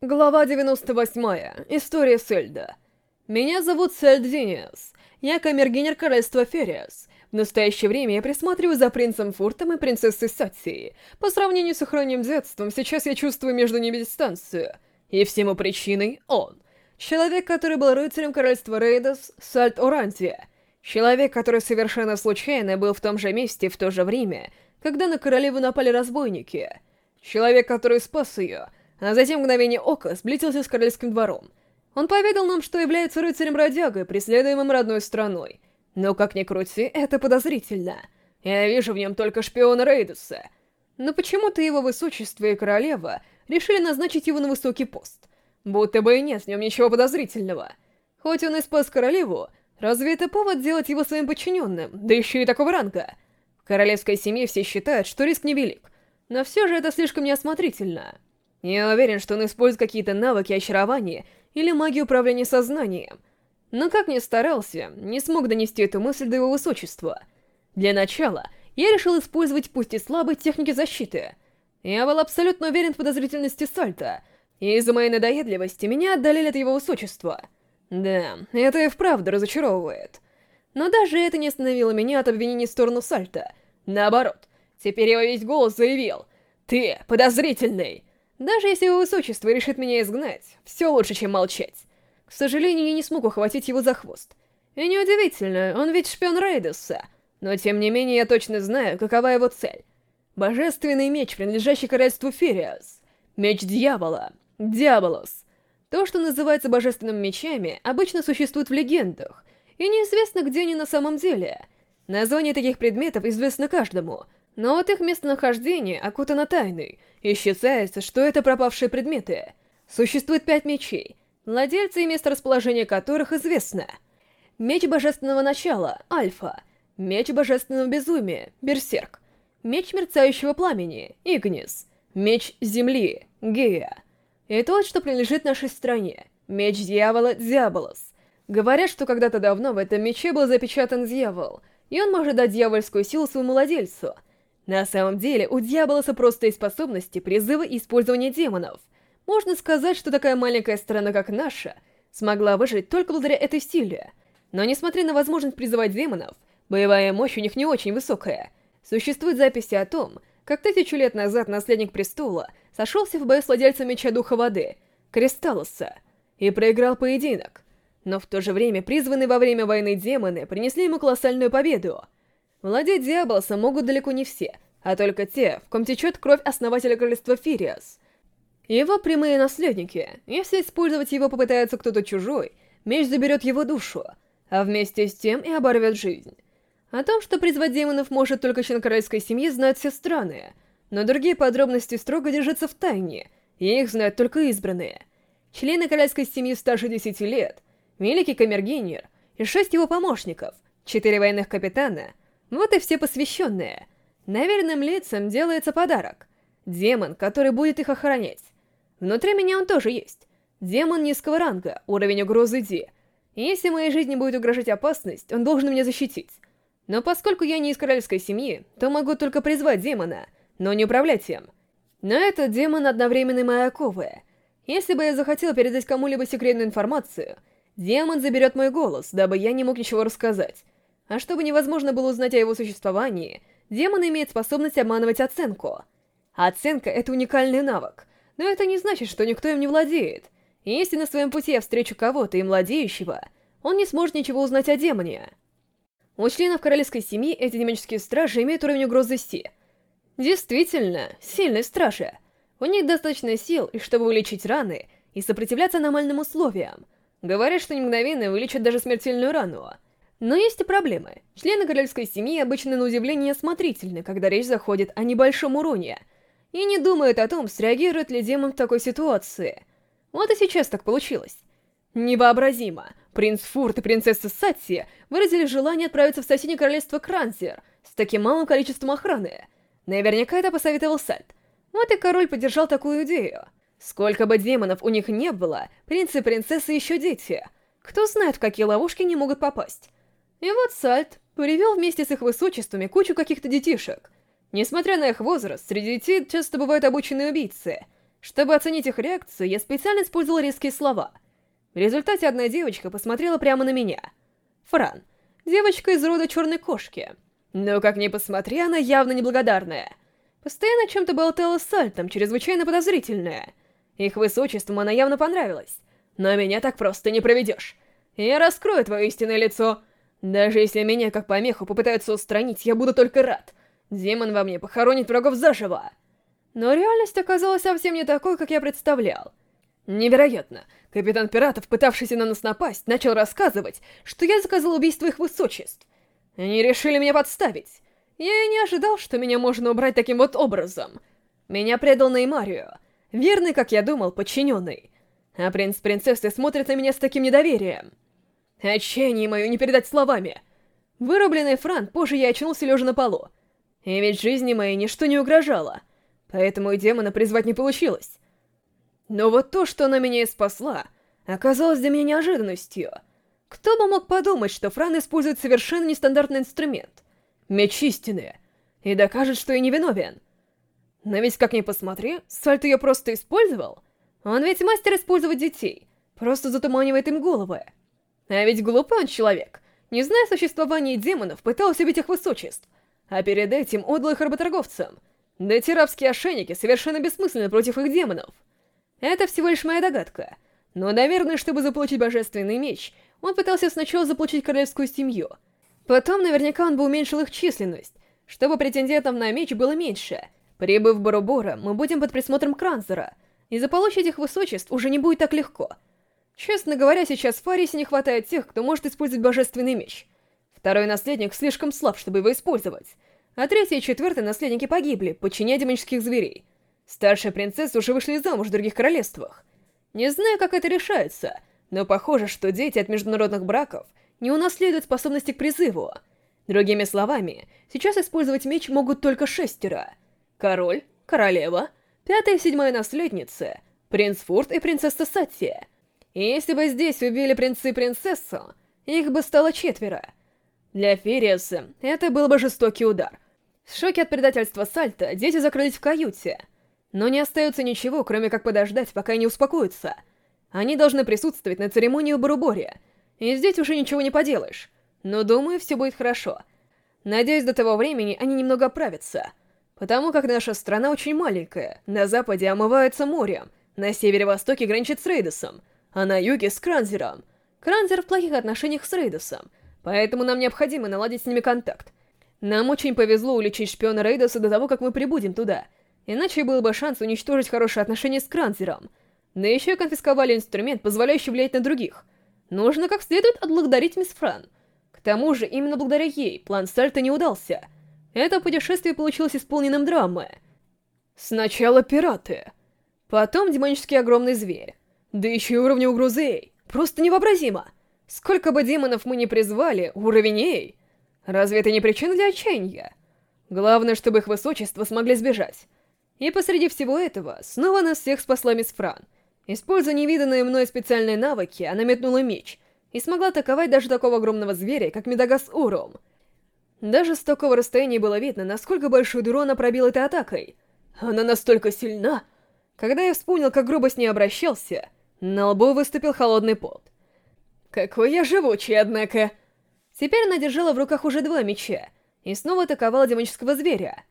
Глава 98. История Сельда. Меня зовут Сельд Зиниас. Я камергинер королевства Фериас. В настоящее время я присматриваю за принцем Фуртом и принцессой Сатсией. По сравнению с их ранним детством, сейчас я чувствую между ними дистанцию. И всему причиной он. Человек, который был рыцарем королевства Рейдос, Сальт Орантия. Человек, который совершенно случайно был в том же месте в то же время, когда на королеву напали разбойники. Человек, который спас ее — а затем в мгновение ока сблизился с королевским двором. Он поведал нам, что является рыцарем-бродягой, преследуемым родной страной. Но, как ни крути, это подозрительно. Я вижу в нем только шпиона Рейдуса. Но почему-то его высочество и королева решили назначить его на высокий пост. Будто бы и нет в нем ничего подозрительного. Хоть он и спас королеву, разве это повод сделать его своим подчиненным, да еще и такого ранга? В королевской семье все считают, что риск невелик, но все же это слишком неосмотрительно. Я уверен, что он использует какие-то навыки очарования или магию управления сознанием. Но как ни старался, не смог донести эту мысль до его высочества. Для начала, я решил использовать пусть и слабые техники защиты. Я был абсолютно уверен в подозрительности Сальта, и из-за моей надоедливости меня отдалили от его высочества. Да, это и вправду разочаровывает. Но даже это не остановило меня от обвинений в сторону Сальта. Наоборот, теперь его весь голос заявил «Ты подозрительный!» Даже если его высочество решит меня изгнать, все лучше, чем молчать. К сожалению, я не смог ухватить его за хвост. И неудивительно, он ведь шпион Рейдуса. Но тем не менее, я точно знаю, какова его цель. Божественный меч, принадлежащий королевству Фериас. Меч дьявола. Диаболос. То, что называется божественными мечами, обычно существует в легендах, и неизвестно, где они на самом деле. Название таких предметов известно каждому — но вот их местонахождение окутано тайной, и считается, что это пропавшие предметы. Существует пять мечей, владельцы и место расположения которых известно. Меч Божественного Начала, Альфа. Меч Божественного Безумия, Берсерк. Меч Мерцающего Пламени, Игнис. Меч Земли, Гея. И тот, что принадлежит нашей стране, Меч Дьявола, Диаболос. Говорят, что когда-то давно в этом мече был запечатан дьявол, и он может дать дьявольскую силу своему владельцу — на самом деле, у Дьяволоса просто есть способности призыва и использования демонов. Можно сказать, что такая маленькая страна, как наша, смогла выжить только благодаря этой стиле. Но несмотря на возможность призывать демонов, боевая мощь у них не очень высокая. Существуют записи о том, как тысячу лет назад наследник престола сошелся в бою с владельцем Меча Духа Воды, Кристаллоса, и проиграл поединок. Но в то же время призванные во время войны демоны принесли ему колоссальную победу — Владеть Диаблосом могут далеко не все, а только те, в ком течет кровь основателя королевства Фириас. Его прямые наследники, если использовать его попытается кто-то чужой, меч заберет его душу, а вместе с тем и оборвет жизнь. О том, что призвать демонов может только член королевской семьи, знают все страны, но другие подробности строго держатся в тайне, и их знают только избранные. Члены королевской семьи старше 10 лет, великий камергинер и шесть его помощников, четыре военных капитана — вот и все посвященные. Наверенным лицам делается подарок. Демон, который будет их охранять. Внутри меня он тоже есть. Демон низкого ранга, уровень угрозы Ди. Если моей жизни будет угрожать опасность, он должен меня защитить. Но поскольку я не из королевской семьи, то могу только призвать демона, но не управлять им. Но этот демон одновременно моя оковы. Если бы я захотел передать кому-либо секретную информацию, демон заберет мой голос, дабы я не мог ничего рассказать. А чтобы невозможно было узнать о его существовании, демон имеет способность обманывать оценку. Оценка — это уникальный навык, но это не значит, что никто им не владеет. И если на своем пути я встречу кого-то им владеющего, он не сможет ничего узнать о демоне. У членов королевской семьи эти демонические стражи имеют уровень угрозы Си. Действительно, сильные стражи. У них достаточно сил, чтобы вылечить раны и сопротивляться аномальным условиям. Говорят, что не мгновенно вылечат даже смертельную рану — но есть и проблемы. Члены королевской семьи обычно на удивление осмотрительны, когда речь заходит о небольшом уроне, и не думают о том, среагирует ли демон в такой ситуации. Вот и сейчас так получилось. Невообразимо! Принц Фурт и принцесса Сатси выразили желание отправиться в соседнее королевство Кранзер с таким малым количеством охраны. Наверняка это посоветовал Сальт. Вот и король поддержал такую идею. Сколько бы демонов у них не было, принц и принцесса еще дети. Кто знает, в какие ловушки не могут попасть. И вот Сальт привел вместе с их высочествами кучу каких-то детишек. Несмотря на их возраст, среди детей часто бывают обученные убийцы. Чтобы оценить их реакцию, я специально использовал резкие слова. В результате одна девочка посмотрела прямо на меня. Фран. Девочка из рода черной кошки. Но как ни посмотри, она явно неблагодарная. Постоянно чем-то болтала с Сальтом, чрезвычайно подозрительная. Их высочеству она явно понравилась. Но меня так просто не проведешь. Я раскрою твое истинное лицо. Даже если меня как помеху попытаются устранить, я буду только рад. Демон во мне похоронит врагов заживо. Но реальность оказалась совсем не такой, как я представлял. Невероятно. Капитан пиратов, пытавшийся на нас напасть, начал рассказывать, что я заказал убийство их высочеств. Они решили меня подставить. Я и не ожидал, что меня можно убрать таким вот образом. Меня предал Неймарио. Верный, как я думал, подчиненный. А принц с принцессой смотрят на меня с таким недоверием. Отчаяние мое не передать словами. Вырубленный Фран, позже я очнулся лежа на полу. И ведь жизни моей ничто не угрожало. Поэтому и демона призвать не получилось. Но вот то, что она меня и спасла, оказалось для меня неожиданностью. Кто бы мог подумать, что Фран использует совершенно нестандартный инструмент. Меч истины. И докажет, что я невиновен. Но ведь как ни посмотри, Сальто ее просто использовал. Он ведь мастер использовать детей. Просто затуманивает им головы. А ведь глупый он человек. Не зная существования демонов, пытался убить их высочеств. А перед этим отдал их работорговцам. Да эти рабские ошейники совершенно бессмысленны против их демонов. Это всего лишь моя догадка. Но, наверное, чтобы заполучить божественный меч, он пытался сначала заполучить королевскую семью. Потом, наверняка, он бы уменьшил их численность, чтобы претендентов на меч было меньше. Прибыв в Боробора, мы будем под присмотром Кранзера, и заполучить их высочеств уже не будет так легко. Честно говоря, сейчас в Фарисе не хватает тех, кто может использовать божественный меч. Второй наследник слишком слаб, чтобы его использовать. А третий и четвертый наследники погибли, подчиняя демонических зверей. Старшая принцесса уже вышли замуж в других королевствах. Не знаю, как это решается, но похоже, что дети от международных браков не унаследуют способности к призыву. Другими словами, сейчас использовать меч могут только шестеро. Король, королева, пятая и седьмая наследницы, принц Фурт и принцесса Сатия — если бы здесь убили принца и принцессу, их бы стало четверо. Для Фериуса это был бы жестокий удар. В шоке от предательства Сальта дети закрылись в каюте. Но не остается ничего, кроме как подождать, пока они успокоятся. Они должны присутствовать на церемонии в Баруборе. И здесь уже ничего не поделаешь. Но думаю, все будет хорошо. Надеюсь, до того времени они немного оправятся. Потому как наша страна очень маленькая. На западе омывается морем, на севере-востоке граничит с Рейдосом, а на юге с Кранзером. Кранзер в плохих отношениях с Рейдосом, поэтому нам необходимо наладить с ними контакт. Нам очень повезло уличить шпиона Рейдоса до того, как мы прибудем туда, иначе был бы шанс уничтожить хорошие отношения с Кранзером. Да еще и конфисковали инструмент, позволяющий влиять на других. Нужно как следует отблагодарить мисс Фран. К тому же, именно благодаря ей план Сальта не удался. Это путешествие получилось исполненным драмы. Сначала пираты, потом демонический огромный зверь, да еще и уровня угрозы Эй. Просто невообразимо. Сколько бы демонов мы ни призвали, уровень Эй. Разве это не причина для отчаяния? Главное, чтобы их высочество смогли сбежать. И посреди всего этого, снова нас всех спасла мисс Фран. Используя невиданные мной специальные навыки, она метнула меч и смогла атаковать даже такого огромного зверя, как Медагас Урум. Даже с такого расстояния было видно, насколько большую дыру она пробила этой атакой. Она настолько сильна. Когда я вспомнил, как грубо с ней обращался, на лбу выступил холодный пот. Какой я живучий, однако. Теперь она держала в руках уже два меча и снова атаковала демонического зверя.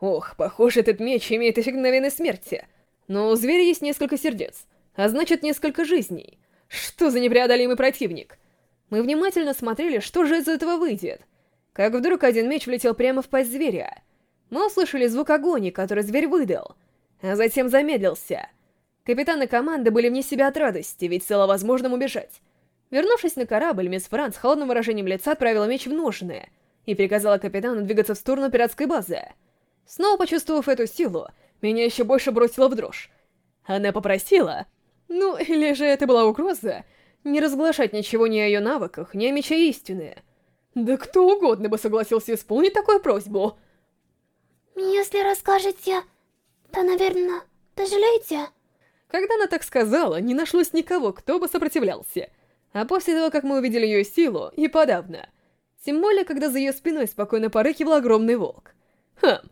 Ох, похоже, этот меч имеет эффект мгновенной смерти. Но у зверя есть несколько сердец, а значит несколько жизней. Что за непреодолимый противник? Мы внимательно смотрели, что же из этого выйдет. Как вдруг один меч влетел прямо в пасть зверя. Мы услышали звук огони, который зверь выдал, а затем замедлился — Капитаны команды были вне себя от радости, ведь стало возможным убежать. Вернувшись на корабль, мисс Франц с холодным выражением лица отправила меч в ножны и приказала капитану двигаться в сторону пиратской базы. Снова почувствовав эту силу, меня еще больше бросило в дрожь. Она попросила, ну или же это была угроза, не разглашать ничего ни о ее навыках, ни о мече истины. Да кто угодно бы согласился исполнить такую просьбу. Если расскажете, то, наверное, дожалеете? Когда она так сказала, не нашлось никого, кто бы сопротивлялся. А после того, как мы увидели ее силу, и подавно. Тем более, когда за ее спиной спокойно порыкивал огромный волк. Хм.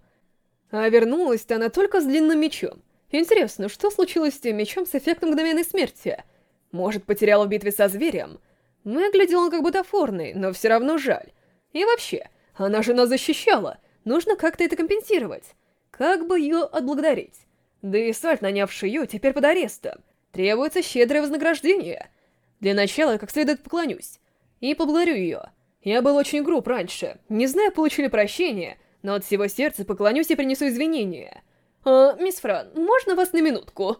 А вернулась-то она только с длинным мечом. Интересно, что случилось с тем мечом с эффектом мгновенной смерти? Может, потеряла в битве со зверем? Выглядел он как бутафорный, но все равно жаль. И вообще, она же нас защищала. Нужно как-то это компенсировать. Как бы ее отблагодарить? Да и Сальт, нанявший ее, теперь под арестом. Требуется щедрое вознаграждение. Для начала я как следует поклонюсь. И поблагодарю ее. Я был очень груб раньше. Не знаю, получили прощение, но от всего сердца поклонюсь и принесу извинения. А, мисс Фран, можно вас на минутку?»